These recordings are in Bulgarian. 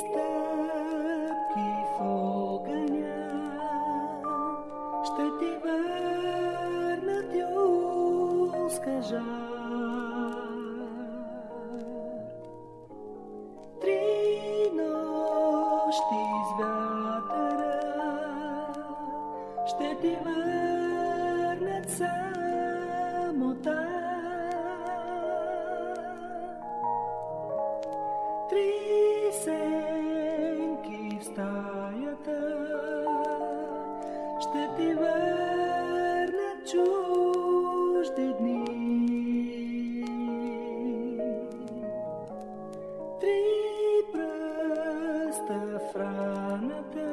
стъпки в огъня ще ти върна тюлска. Три нощи с вятъра ще ти върнат самота. Три се в стаята ще ти върнат чужди дни. Три пръста в раната,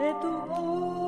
ето от